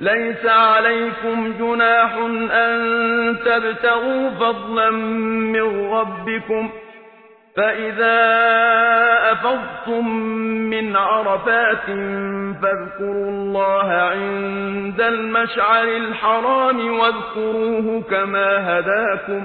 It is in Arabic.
ليس عليكم جناح أن تبتغوا فضلا من ربكم فإذا أفضتم من عرفات فاذكروا الله عند المشعر الحرام واذكروه كما هداكم